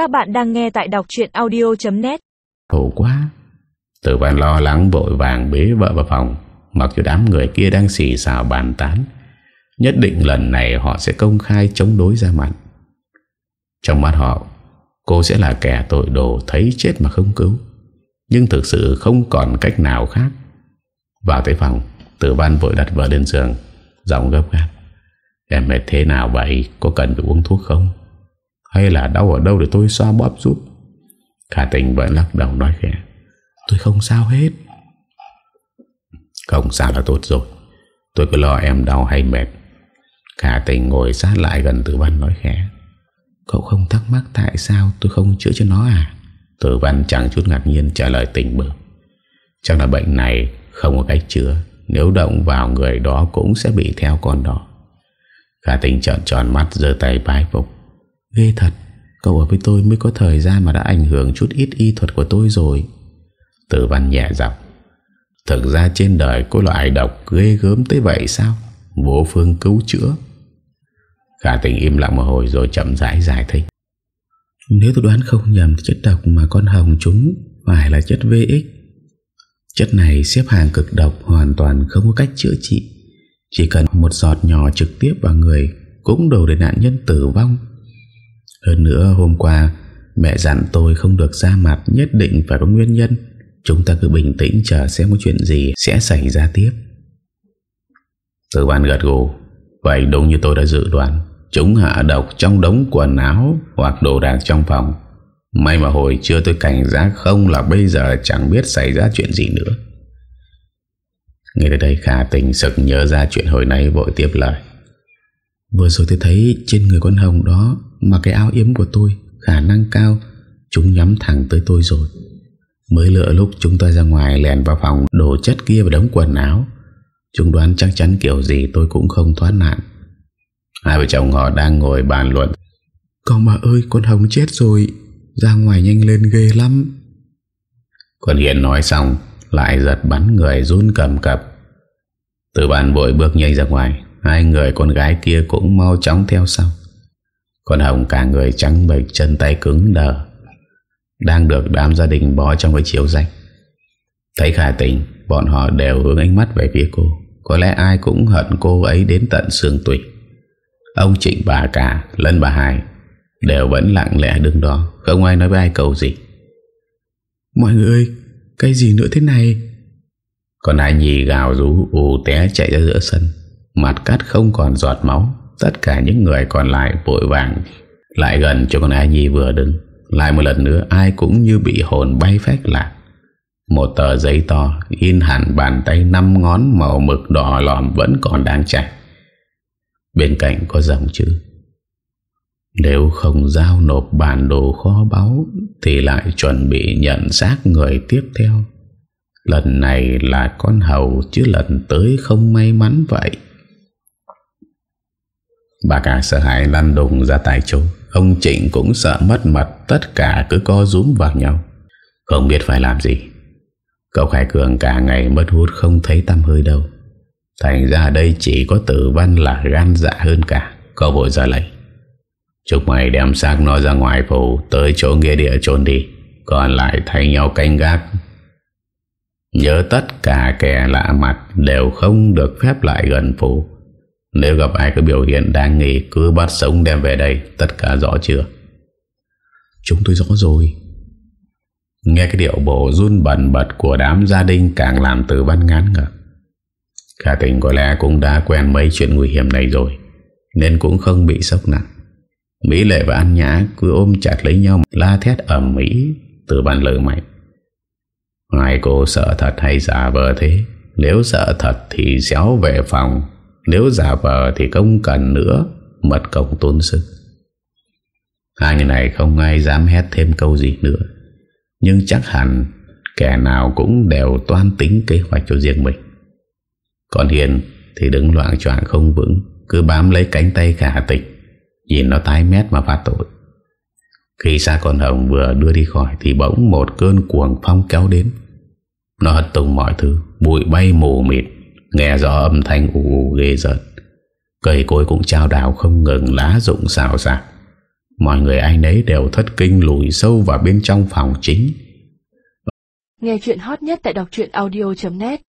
Các bạn đang nghe tại đọc chuyện audio.net Khổ quá. Tử văn lo lắng vội vàng bế vợ vào phòng, Mặc dù đám người kia đang xì xào bàn tán. Nhất định lần này họ sẽ công khai chống đối ra mặt. Trong mắt họ, Cô sẽ là kẻ tội đồ thấy chết mà không cứu. Nhưng thực sự không còn cách nào khác. Vào tới phòng, Tử văn vội đặt vợ lên giường, Giọng gấp gáp. Em mệt thế nào vậy? Có cần phải uống thuốc không? Hay là đau ở đâu để tôi xoa bóp giúp? Khả tình vẫn lắc đầu nói khẽ. Tôi không sao hết. Không sao là tốt rồi. Tôi cứ lo em đau hay mệt. Khả tình ngồi sát lại gần tử văn nói khẽ. Cậu không thắc mắc tại sao tôi không chữa cho nó à? Tử văn chẳng chút ngạc nhiên trả lời tình bờ Chắc là bệnh này không có cách chữa. Nếu động vào người đó cũng sẽ bị theo con đó. Khả tình trợn tròn mắt giơ tay bái phục Ghê thật, Cậu ở với tôi mới có thời gian mà đã ảnh hưởng chút ít y thuật của tôi rồi. Tử văn nhẹ giọng, Thực ra trên đời có loại độc ghê gớm tới vậy sao? Vô phương cứu chữa. Khả tình im lặng một hồi rồi chậm rãi giải thích. Nếu tôi đoán không nhầm Chất độc mà con hồng chúng Phải là chất VX Chất này xếp hàng cực độc, Hoàn toàn không có cách chữa trị. Chỉ cần một giọt nhỏ trực tiếp vào người Cũng đủ để nạn nhân tử vong. Hơn nữa, hôm qua, Mẹ dặn tôi không được ra mặt, Nhất định phải có nguyên nhân. Chúng ta cứ bình tĩnh chờ xem có chuyện gì Sẽ xảy ra tiếp. Tử văn gật gù. Vậy đúng như tôi đã dự đoán, Chúng hạ độc trong đống quần áo Hoặc đồ đạc trong phòng. May mà hồi chưa tôi cảnh giác không Là bây giờ chẳng biết xảy ra chuyện gì nữa. Nghe tới đây, khả tình sực nhớ ra chuyện hồi nay vội tiếp lời. Vừa rồi tôi thấy trên người con hồng đó mà cái áo yếm của tôi Khả năng cao Chúng nhắm thẳng tới tôi rồi. Mới lựa lúc chúng tôi ra ngoài lèn vào phòng Đổ chất kia và đống quần áo. Chúng đoán chắc chắn kiểu gì tôi cũng không thoát nạn. Hai vợ chồng họ đang ngồi bàn luận. Con bà ơi con Hồng chết rồi. Ra ngoài nhanh lên ghê lắm. Con Hiền nói xong Lại giật bắn người run cầm cập. Từ bàn bội bước nhanh ra ngoài Hai người con gái kia cũng mau chóng theo sau Con Hồng cả người trắng bệch chân tay cứng đờ Đang được đám gia đình bó trong cái chiếu danh Thấy khả tình Bọn họ đều hướng ánh mắt về phía cô. Có lẽ ai cũng hận cô ấy đến tận xương tủy. Ông Trịnh bà cả Lân bà Hải Đều vẫn lặng lẽ đứng đó Không ai nói với ai câu gì. Mọi người ơi Cái gì nữa thế này? Còn ai nhì gào rú ù té chạy ra giữa sân. Mặt cắt không còn giọt máu Tất cả những người còn lại vội vàng Lại gần cho con ai nhi vừa đứng. Lại một lần nữa, ai cũng như bị hồn bay phách lạc. Một tờ giấy to, In hẳn bàn tay năm ngón màu mực đỏ lòm vẫn còn đang chạy. Bên cạnh có dòng chữ, Nếu không giao nộp bản đồ kho báu Thì lại chuẩn bị nhận xác người tiếp theo. Lần này là con hầu, Chứ lần tới không may mắn vậy. Bà cả sợ hãi lăn đùng ra tại chỗ. Ông Trịnh cũng sợ mất mật Tất cả cứ co rúm vào nhau. Không biết phải làm gì. Cậu Khải Cường cả ngày mất hút Không thấy tâm hơi đâu. Thành ra đây chỉ có tử văn là gan dạ hơn cả. Cậu vội ra lệnh. Chúc mày đem xác nó ra ngoài phủ, Tới chỗ nghĩa địa trốn đi. Còn lại thay nhau canh gác. Nhớ tất cả kẻ lạ mặt Đều không được phép lại gần phủ. Nếu gặp ai có biểu hiện đang nghỉ Cứ bắt sống đem về đây Tất cả rõ chưa? Chúng tôi rõ rồi. Nghe cái điệu bộ run bẩn bật Của đám gia đình càng làm tử văn ngán ngập Khả tình có lẽ cũng đã quen mấy chuyện nguy hiểm này rồi Nên cũng không bị sốc nặng. Mỹ Lệ và An Nhã cứ ôm chặt lấy nhau La thét ẩm mỹ Từ bàn lời mạnh. Hai cô sợ thật hay giả vờ thế? Nếu sợ thật thì xéo về phòng nếu giả vờ thì không cần nữa, Mất công tốn sức Hai người này không ai dám hét thêm câu gì nữa. Nhưng chắc hẳn Kẻ nào cũng đều toan tính kế hoạch cho riêng mình. Còn Hiền thì đứng loạn troạn không vững, Cứ bám lấy cánh tay khả tịch Nhìn nó tái mét mà phát tội. Khi xa con Hồng vừa đưa đi khỏi Thì bỗng một cơn cuồng phong kéo đến. Nó hất tung mọi thứ, Bụi bay mù mịt. Nghe rõ âm thanh ù ù ghê giật Cây cối cũng trao đảo không ngừng lá rụng xào xạc. Mọi người ai nấy đều thất kinh lùi sâu vào bên trong phòng chính. Nghe chuyện hot nhất tại đọc audio.net